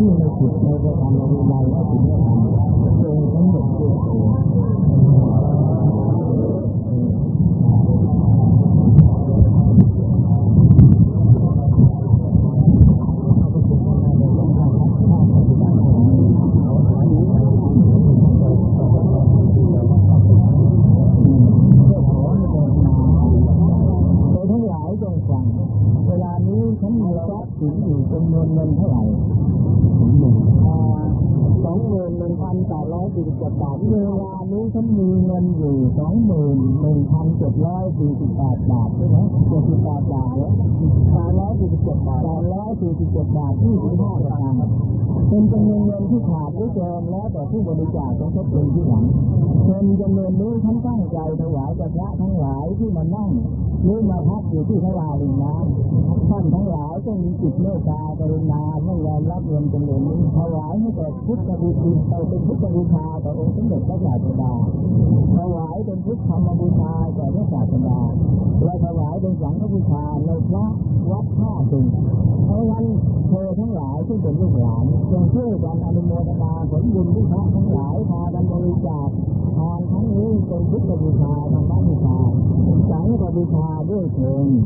ที่ในจิตในกรรมในวินัยและศีลธรรม บาทบาทใช่ไหมเจ็ดสิบแปดบาทเหรอ แจงแล้วแต่ผู้บริจาคจะทบทุนที่หลังเงินจำนวนนี้ทั้งตั้งใจถวายแด่พระทั้งหลายที่มานั่งหรือมาพักอยู่ที่พระลาลิงน้ำท่านทั้งหลายต้องมีจิตเมตตาปรินาให้ยอมรับเงินจำนวนนี้ถวายให้แก่พุทธบูชาเป็นพุทธบูชาต่อองค์สมเด็จพระศาสดาถวายเป็นพุทธธรรมบูชาแก่พระศาสดาและถวายเป็นสังฆบูชาในพระวัดท่าตุงเพราะวันเธอทั้งหลายที่เป็นลูกหลานจงช่วยกันอนุโมทนา cũng dùng cái pháp thắng lợi tha đâm ra đi trà tha thắng yếu tôi biết là đi trà mà bán đi trà chẳng là đi trà với thường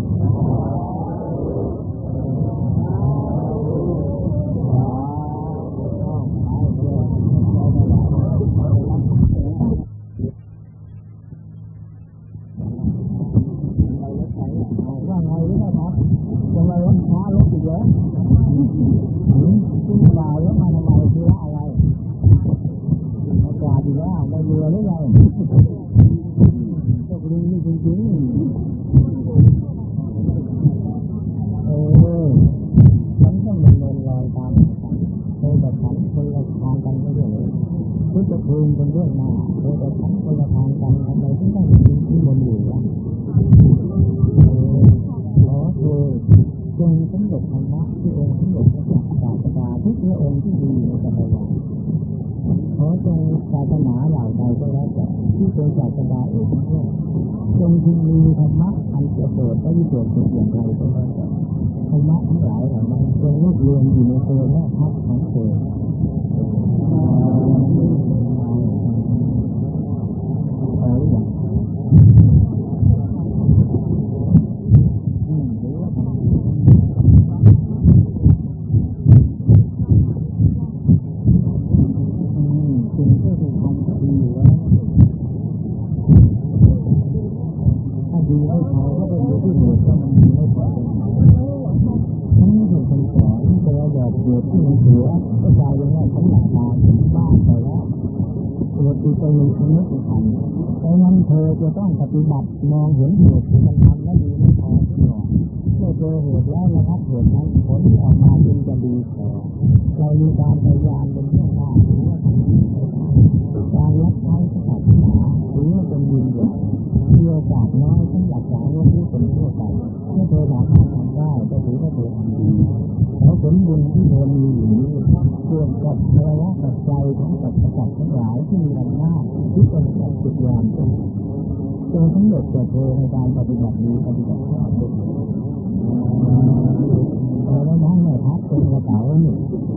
Hãy subscribe cho kênh Ghiền Mì Gõ Để không bỏ lỡ những video hấp dẫn าเหล่าใดก็แล้วแต่ที่เป็นศาสดาเอกนั้งจงพึงมีธรรมะอันปะเสริฐและวิเศษเป็นอย่างไรก็แล้วแต่ธรรมะทั้งหลายเหล่านั้นจงรวบรวมอยู่ในตัวแม่ทัพของเธอ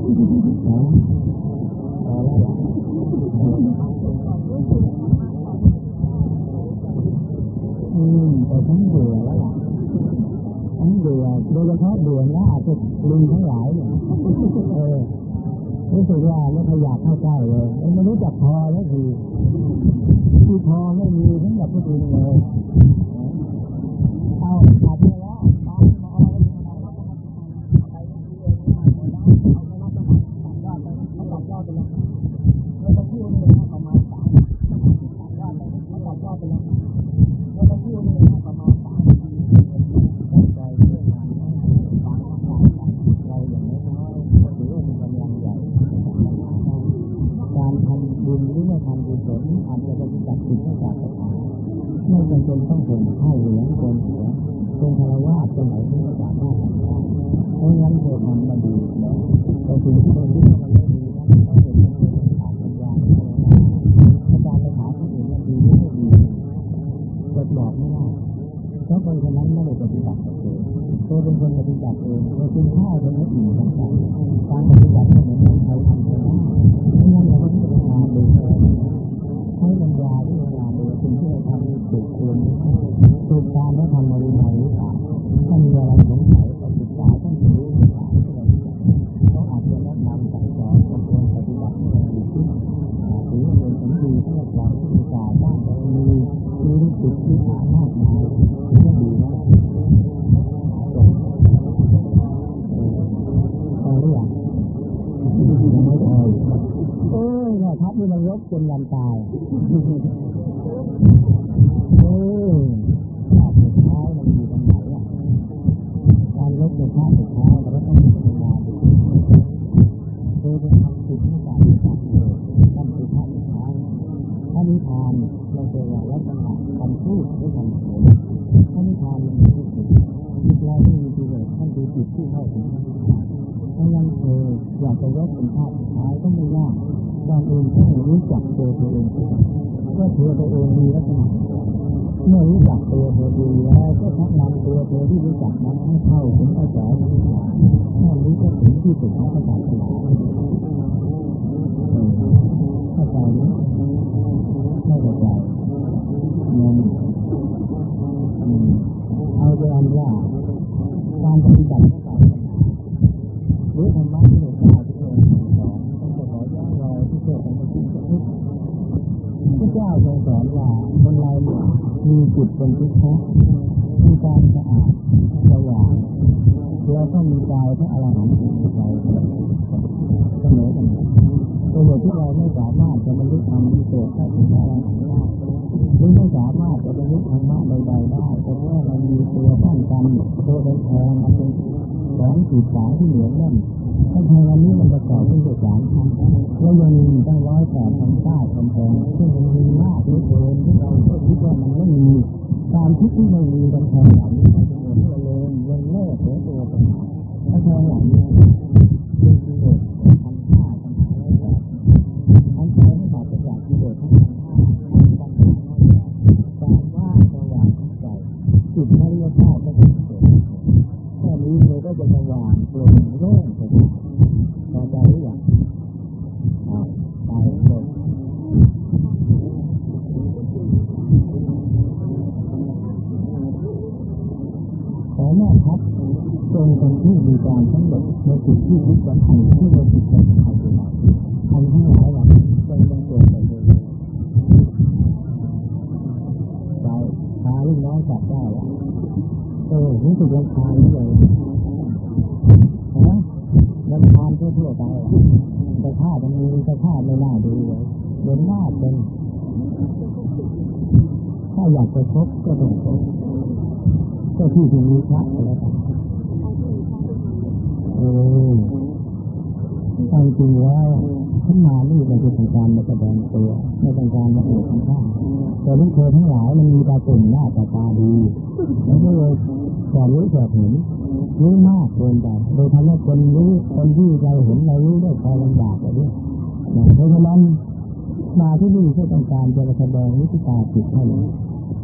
อืมแต่ทั้งเบื่อแล้วล่ะทั้งเบื่อโดยเฉพาะเบื่อแล้วอาจจะลุงทั้งหลายเนี่ยเออรู้สึกว่าไม่ขยับเข้าใกล้เลยไม่รู้จักพอแล้วคือคือพอไม่มีทั้งแบบก็ดีเลย คารวะคนไหนที่สามารถเพราะงั้นเธอทำมาดีแต่สิ่งที่เรารู้มันไม่ดีนั้นเราเห็นมันผ่านปัญญาอาจารย์ไปถามคนอื่นมันดีหรือไม่ดีจะบอกไม่ได้เพราะคนคนนั้นไม่ได้ปฏิบัติเองเธอเป็นคนปฏิบัติเองเธอกินข้าวเป็นไม่อิ่มทั้งใจการปฏิบัติเหมือนคนไทยทำไม่ได้เพราะงั้นเราก็พิจารณาดูใช้ปัญญาพิจารณาดูสิ่งที่เราทำถูกควรถูกการและทำมาดีไหรือเปล่าถ้ามีอะไรสงสัยก็ศึกษาต้องรู้ศึกษาเขาอาจจะแนะนำสั่งสอนบางคนปฏิบัติไม่ดีขึ้นหรือเป็นผลดีที่เราสอนศึกษาด้านบารมีมีรู้สึกที่ฐานมากมายก็ดีนะพอหรือยังยังไม่พอเอ้ยเนี่ยทับนี่มันลบจนวันตายเออชาติสุดท้ายมันอยู่ตรงไหนอะการลบในชาติสุดท้ายเราก็ต้องพิจารณาดูเธอเป็นทำผิดไม่ต่างจากเธอนั่นคือชาติสุดท้ายถ้านิพานเราเจอว่าลักษณะคำพูดหรือคำเขียนถ้านิพานมันมีที่สุดจิตเราไม่มีกิเลสท่านคือจิตที่เข้าถึงพระนิพพานถ้ายังเธออยากจะยกเป็นชาติสุดท้ายก็ไม่ยากก่อนอื่นต้องรู้จักตัวเธอเองก่อนว่าเธอตัวเองมีลักษณะเมื่อรู้จักตัวเธอดีแล้วก็ชักนำตัวเธอที่รู้จักนั้นให้เข้าถึงกระแสพระนิพพานแค่นี้ก็ถึงที่สุดของพระศาสนาเข้าใจไหมไม่เข้าใจนั่นอืมเอาเป็นอันว่าการปฏิบัติพระศาสนาหรือธรรมะที่เรากล่าวที่เราสอนต้องจะขอย้อนรอยที่เกิดในชีวิตสักนิดพ ระเจ้าทรงสอนว่าคนเราเนี่ยมีจิตเป็นทุกข์มีการสะอาดสว่างแล้วก็มีกายพระอรหันต์อยู่ในใจเสมอกันตัวเหตุที่เราไม่สามารถจะบรรลุธรรมที่เกิดได้ถึงพระอรหันต์ได้หรือไม่สามารถจะบรรลุธรรมะใดๆได้เพราะว่าเรามีตัวป้องกันตัวเป็นแทนอันเป็น สองจุดสามที่เหลือนั่นถ้าแทนวันนี้มันประกอบด้วยสามชั้นแล้วยังมีตั้งร้อยแปดพันเก้าคำแพงซึ่งมันมีมากเหลือเกินที่เราก็คิดว่ามันไม่มีการคิดที่มันมีกำแพงเหล่านี้เป็นเหตุที่เราเลยยังเล่ห์เสียตัวปัญหากำแพงเหล่านี้คือกิเลสพันห้าปัญหาร้อยแปดอันใจไม่ขาดจากกิเลสทั้งพันห้าปัญหาร้อยแปดการว่างสว่างของใจจิตอริยชาติก็เป็นเกิดแค่นี้เธอก็จะสว่างโปร่งโล่งสบายพอใจหรือยังอ่าไปเลย ขอแม่ครับจงเป็นที่มีการสำเร็จในสิ่งที่วิจารณ์ที่เราติดต่อมาอยู่แล้วทำทั้งหลายเหล่านี้จงเป็นตัวไปเลยใจตาลูกน้อยจับได้แล้วเออรู้สึกรำคาญเลยเห็นไหมรำคาญทั่วๆไปอะแต่ถ้ามันมีแต่ถ้าไม่น่าดูเลยเหมือนหน้าเป็นถ้าอยากจะพบก็ต้องพบ ที่ที่มีพระแล้วกันเออจริงแล้วขึ้นมานี่มันเป็นการมาแสดงตัวไม่เป็นการมาอวดข้างแต่ลูกเธอทั้งหลายมันมีตาตุ่มหน้าตาตาดีแล้วก็เลยสอนรู้สอนเห็นรู้มากเกินไปโดยทำให้คนรู้คนที่เราเห็นเรารู้ได้คอยลำบากไปด้วยเพราะฉะนั้นมาที่นี่เพื่อต้องการจะแสดงวิธีการจิตให้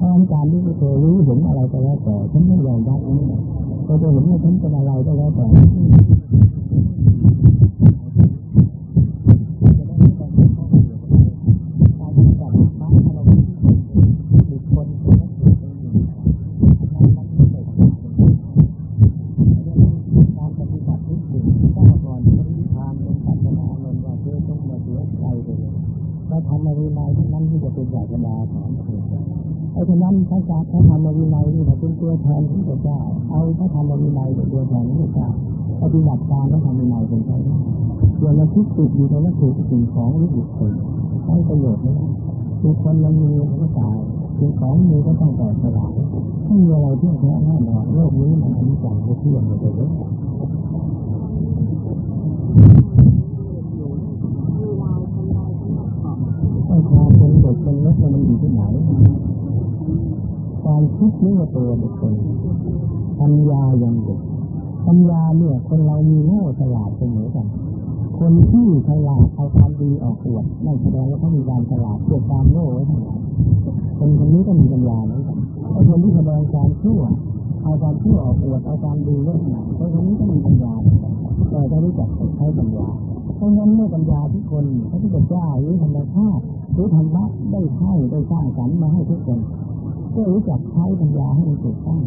เพราการรู้ตัวรู้เห็นอะไรก็แล้วแต่ฉันไม่ยอมรับนี่ก็จะเห็นว่าฉันเป็นอะไรก็แล้วแต่การปฏิบัติที่ถูกต้องก่อนปฏิทานเป็นปัจจัยอารมณ์ว่าเธอต้องมาเสียใจไปเลยเราทำในวินัยทั้งนั้นที่จะเป็นศาสนาของพระเจ้าเพราะฉะนั้นพระศาสนาธรรมวินัยนี่เป็นตัวแทนของพระเจ้า เอาพระธรรมวินัยเป็นตัวแทนของพระเจ้าปฏิบั ตามพระธรรมวินัยเป็นไปได้ส่วนเราคิดติดอยู่ในวัตถุสิ่งของหรือบุคคลใช้ประโยชน์ไม่ได้บุคคลมันมีก็ตายสิ่งของมีก็ต้องแตกสลายไม่มีอะไรเที่ยงแท้แน่นอนโลกนี้มันอนิจจังไม่เที่ยงเลยไอ้ความเป็นเด็กเป็นเล็กมันอยู่ที่ไหนการคิดนี่ตัวบุคคลปัญญายังเด็ก ปัญญาเนี่ยคนเรามีโง่ฉลาดเสมอกันคนที่ฉลาดเอาความดีออกอวดไม่แสดงว่าเขามีการฉลาดเกิดความโง่ไว้ทั้งหลายคนคนนี้ก็มีปัญญาเหมือนกันคนที่แสดงความชั่วเอาความชั่วออกอวดเอาความดีไว้ทั้งหลายคนคนนี้ก็มีปัญญาแต่จะรู้จักใช้ปัญญาเพราะงั้นเมื่อปัญญาทุกคนพระพุทธเจ้าหรือธรรมชาติหรือธรรมะได้ให้ได้สร้างสรรค์มาให้ทุกคนก็รู้จักใช้ปัญญาให้มันถูกต้อง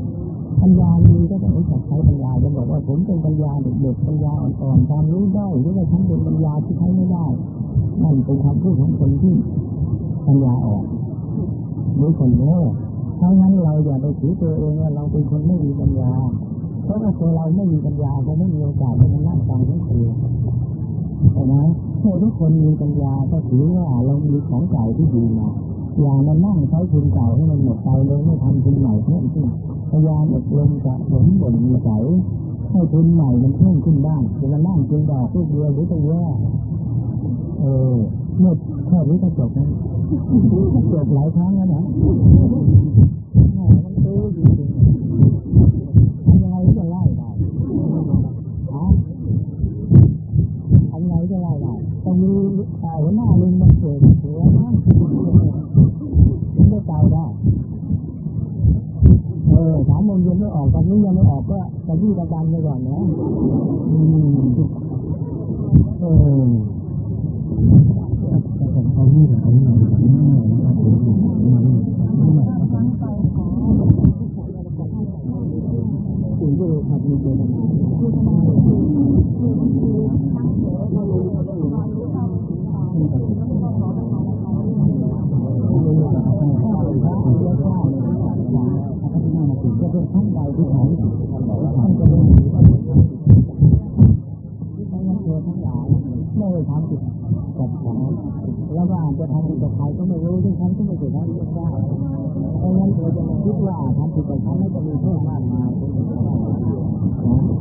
ปัญญาดีก็ต้องรู้จักใช้ปัญญาจะบอกว่าผมเป็นปัญญาเด็กๆปัญญาอ่อนๆความรู้ได้หรือว่าฉันเป็นปัญญาที่ใช้ไม่ได้นั่นเป็นคำพูดของคนที่ปัญญาอ่อนหรือคนโง่เพราะงั้นเราอย่าไปถือตัวเองว่าเราเป็นคนไม่มีปัญญา เพราะว่าตัวเราไม่มีปัญญาเราไม่มีโอกาสได้มานั่งฟังทั้งคืนใช่ไหมเมื่อทุกคนมีปัญญาก็ถือว่าเรามีของเก่าที่ดีมาอย่ามานั่งใช้ทุนเก่าให้มันหมดไปเลยไม่ทำทุนใหม่เพิ่มขึ้น พยายามอบรมสะสมบ่นมีใจให้ทุนใหม่มันเพิ่มขึ้นบ้างจะมานั่งทุนดอกทุกเดียวหรือตัวแย่เออเมื่อแค่นี้ก็จบนะจบหลายครั้งแล้วนะมันตื้จริงๆทำยังไงจะไล่ได้ฮะทำยังไงจะไล่ได้ต้องมีหัวหน้าลิงมันเกิดหัวนะมันจะตายได้ เออสา มโมงเย็นไม่ออกตอนนี้ยังไม่ออกก็จะยืดอาการไปก่อนนะอืมเออเขายืดเขายืดถึงจะทำมีเจตนาจะเป็นท่านใดที่ ไหนท่านจะเป็นท่านตัวทั้งหลายไม่ได้ทำผิดกับฉันแล้วว่าจะทำผิดกับใครก็ไม่รู้ที่ฉันก็ไม่เคยทำผิดได้เพราะงั้นเธอจะมาคิดว่าทำผิดกับฉันแล้วจะมีโทษมากมาย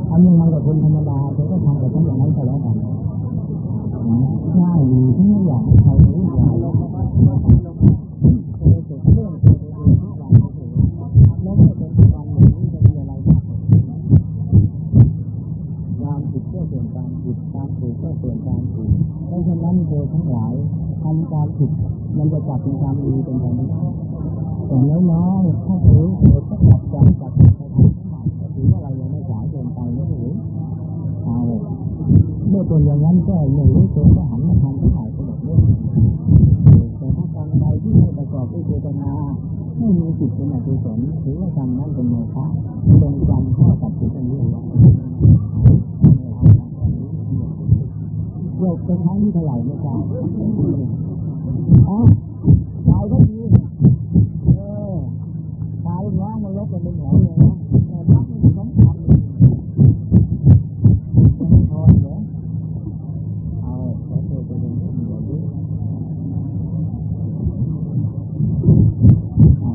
ทำยังไงกับคนธรรมดาเธอก็ทำกับฉันอย่างนั้นก็แล้วกันง่ายดีที่ไม่อยากให้ใครรู้อย่างเรื่องแล้วเมื่อเป็นการอย่างนี้จะมีอะไรมากความผิดก็ส่วนการผิดการถูกก็ส่วนการถูกเพราะฉะนั้นเธอทั้งหลายทำการผิดมันจะกลับเป็นความดีเป็นไปไม่ได้แต่ น้อยๆถ้าถือเธอก็กลับใจกลับไปทำใหม่ก็ถือว่าเรายังไม่สายเกินไปไม่ถือเอาเมื่อเป็นอย่างนั้นก็ไม่งรู้ตัวก็หันมาทำทั้งหลายก็หมดเรื่องแต่ถ้ากรรมใดที่ไม่ประกอบด้วยเจตนาไม่มีจิตเป็นอกุศลถือว่ากรรมนั้นเป็นโมฆะตรงกันข้อกับจิตอันนี้ว่าโลกเป็นครั้งที่เท่าไหร่ไม่ทราบอ๋อตายก็ดีเออตายน้องมันลบกันเป็นแถวเลยนะแต่รับไม่สำคัญจะไม่พอเหรอเอาแล้วเธอจะเป็นผู้มีอายุเอา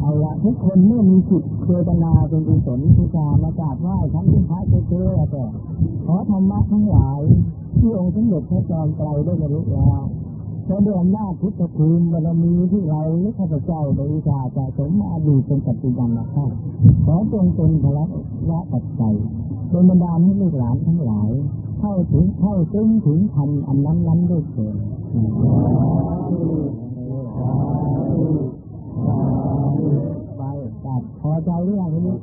เอาละทุกคนเมื่อมีจิ ตเจตนาเป็นกุศลทุกามากราบไหว้ทั้งที่พระเจ้าเจ้าแต่ขอธรรมะทั้งหลาย ที่องค์สมเด็จพระจอมไตรได้บรรลุแล้วจะด้วยอำนาจพุทธภูมิบารมีที่เราและข้าพเจ้าได้อุตส่าห์สะสมมาอดีตเป็นปัจจุบันมาข้าขอจงเป็นพลังและปัจจัยเป็นบรรดาให้ลูกหลานทั้งหลาย เข้าถึงเข้าซึ้งถึงพันอันนั้นนั้นด้วยเถิด พอใจหรือยังทีนี้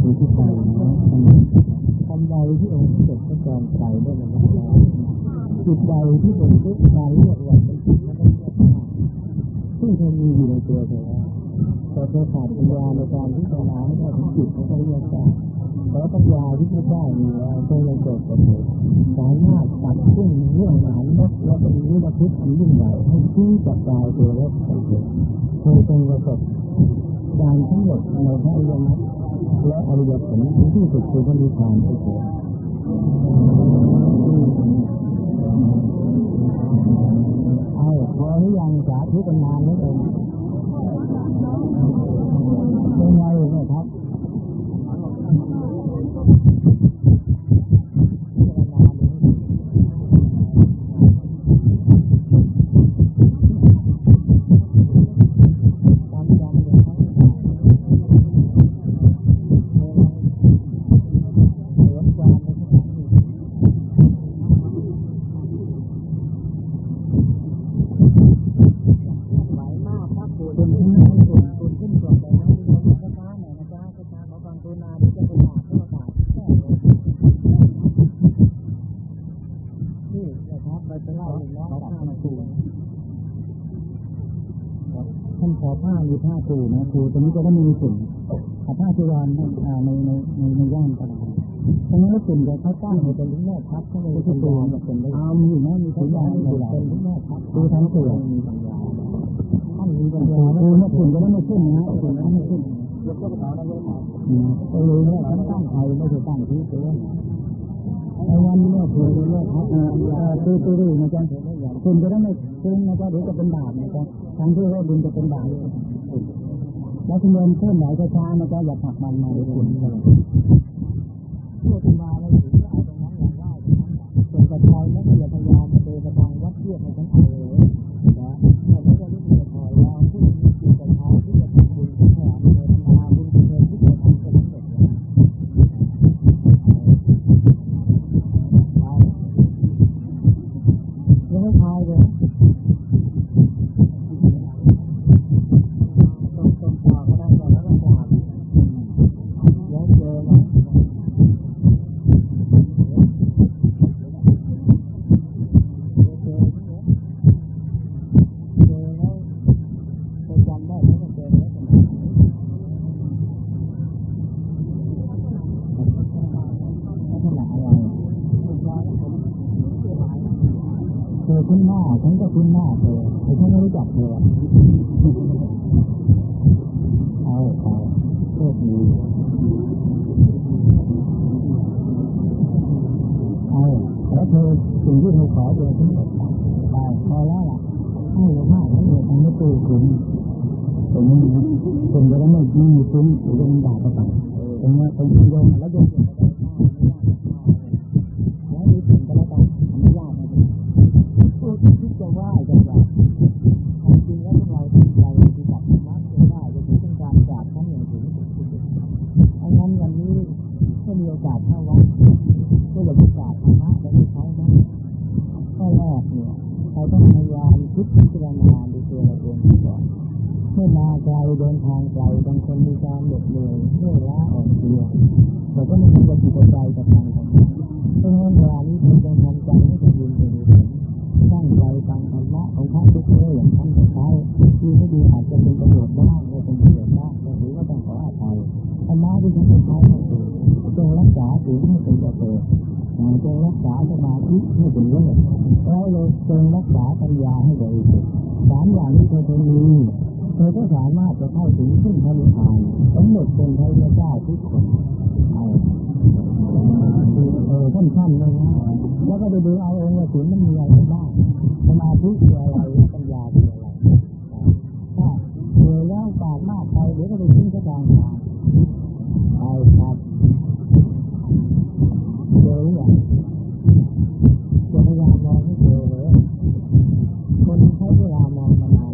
คือที่ใจนะทำใดที่องค์เสด็จพระจอมไตรได้บรรลุแล้วจิตใดที่เป็นทุกข์การเรียกว่าเป็นจิตและเป็นั้นซึ่งเธอมีอยู่ในตัวเธอแล้วแต่เธอขาดปัญญาในการพิจารณาให้ได้ถึงจิตของพระริยเจ้าเพราะปัญญาที่พระเจ้ามีแล้วเธอยังเกิดกับเธอสามารถตัดซึ่งเรื่องหนานนกและเป็นนิรพิษอันยิ่งใหญ่ให้ชี้นจับกายตัวเล็กไปเถิดเธอจงประสบการทั้งหมดในพระอริยมรรค และอริยผลที่สุดคือพระนิพพานไปเถิดเอาพอหรือยังสาธุกันนานแล้วเองเป็นไงเนี่ยครับความจำเนี่ยครับเหมือนกันในสถานที่ไหวมากครับคุณคุณขึ้นคุณคุณขึ้นก่อนไปนะคุณลงช้าๆหน่อยนะจ๊ะช้าๆขอความกรุณาที่จะไปหาเข้ามาแค่เลยนี่นะครับเราจะเล่าให้น้องฟังมาดูท่านขอผ้ามีผ้าครูนะค รูตอนนี้จะได้มีสิ่งขอผ้าจีวรในในในในในย่านตลาดตรงนี้ก็สิ่งเดียวเขาตั้งให้เป็นลูกแม่ทัพเขาเลยเป็นตัวแบบเป็นเอามีไหมมีตัวอย่างเป็นเป็นแม่ทัพดูทั้งตัวมีปัญญาท่านมีปัญญาคือเมื่อคุณจะได้ไม่ขึ้นนะคุณจะไม่ขึ้นยกตัวอย่างนั้นเลยเออเนี่ยฉันตั้งใครไม่ใช่ตั้งที่ตัวไอ้วันนี้เนี่ยคุณเนี่ยครับเออคือคือนะจ๊ะคุณจะได้ไม่ขึ้นนะจ๊ะเดี๋ยวจะเป็นบาปนะจ๊ะทั้งที่ว่าบุญจะเป็นบาป แล้วคุณเดินเคลื่อนไหวช้าๆนะจ๊ะอย่าผักมันมาเลยคุณเลยพูดมาแล้วถือว่าเอาตรงนั้นอย่างว่าส่วนปัจจัยไม่ก็อย่พยายามเดินทางวัดเทียบให้ฉันเอาเลยนะแต่ไม่ได้รู้สึกพอแล้วผู้มีจิตศรัทธาที่จะทำบุญแผ่เมตตาบุญกุศลที่จะทำจะสำเร็จเลยยังไม่ทายเลยต้องต้องกล่าวก็ได้กล่าวแล้วก็กล่าวแล้วเจอนะเจอเจอแล้วจะจำได้ไม่ต้องเจอแล้วจะลักษณะอะไร เธอคุ้นหน้าฉันก็คุ้นหน้าเธอแต่ฉันไม่รู้จักเธอเอาเอาโชคดีเอาแล้วเธอสิ่งที่เธอขอเธอทั้งหมดไปพอแล้วล่ะให้เลยมากแล้วเลยทำให้ตัวคุณตรงนี้นะคุณจะได้ไม่ไม่มีคุ้มหรือจะมีบาปต่อตรงนี้เป็นโยมแล้วโยมแล้วมีสิ่งก็แล้วกันอนุญาตนะพูดที่จะไหว้จะกราบความจริงแล้วพวกเราตั้งใจปฏิบัติธรรมะจะไหว้จะถึงเป็นการกราบครั้งหนึ่งถึงอันนั้นวันนี้ถ้ามีโอกาสเข้าวัดก็อยากจะกราบธรรมะแต่ไม่ใช้นะข้อแรกเนี่ยเรา ต้องพยายามคิดพิจารณาดูตัวเราเองก่อนเมื่อมาไกลเดินทางไกลบางคนมีการเหน็ดเหนื่อยเมื่อยล้าอ่อนเพลียแต่ก็ไม่มีกำลังใจกับทางธรรมะเพราะฉะนั้นเวลานี้คุณจงทำใจให้เป็นบุญเป็นกุศลตั้งใจฟังธรรมะของพระพุทธเจ้าอย่างท่านจะใช้ที่ไม่ดีอาจจะเป็นประโยชน์บ้างไม่เป็นประโยชน์บ้างแต่ถือว่าต้องขออภัยธรรมะที่ท่านจะใช้ให้ถูกจงรักษาศีลให้เป็นประเสริฐ จงรักษาสมาธิให้เป็นเลิศแล้วเลยจงรักษาปัญญาให้บริสุทธิ์สามอย่างนี้เธอจะมีเธอก็สามารถจะเข้าถึงซึ่งพระนิพพานสำเร็จเป็นพระเจ้าทุกคนเอาเออท่านๆเลยนะแล้วก็ไปดูเอาเองว่าศีลมันมีอะไรบ้างสมาธิคืออะไรปัญญาคืออะไรถ้าเหนื่อแล้วปากมากไปเดี๋ยวก็ไปทิ้งกระดางทางไปครับ เจอหรือยังจะพยายามมองให้เจอเลยคนใช้เวลามองมานา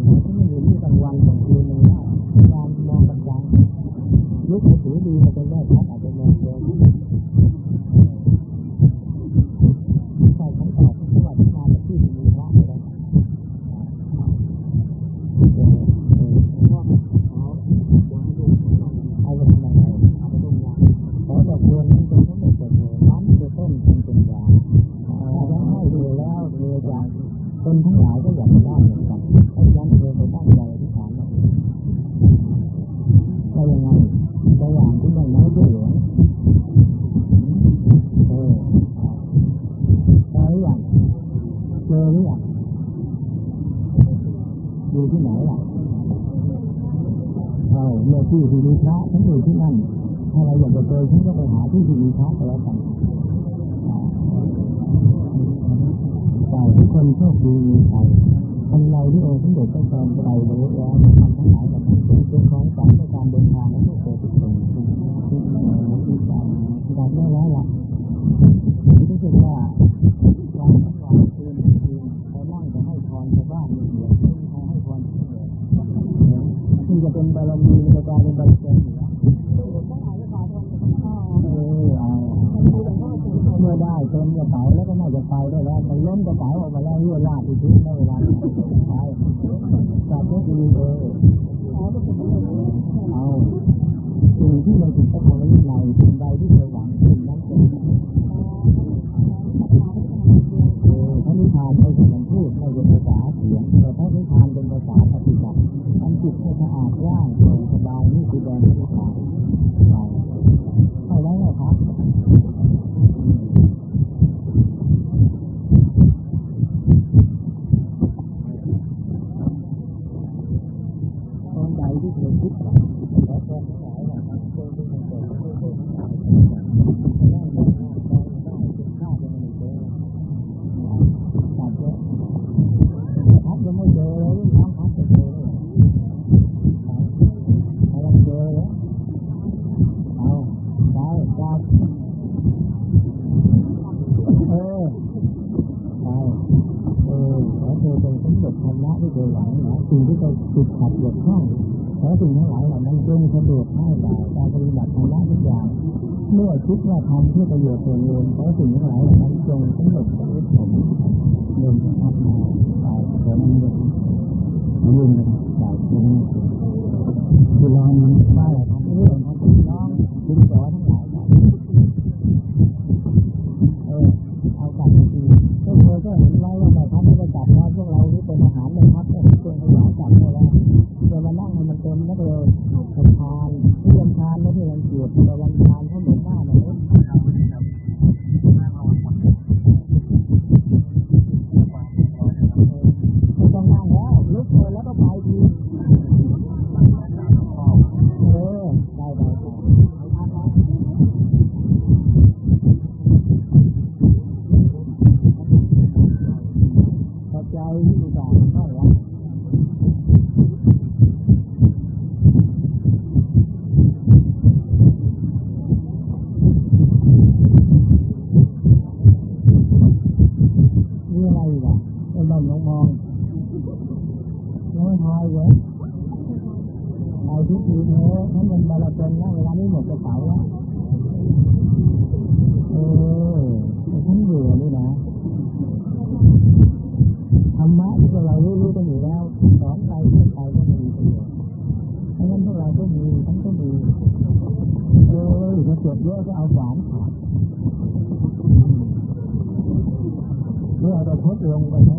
biết được biết là con nó lại là chuột vô cái áo ông quản với ở đây thuốc luôn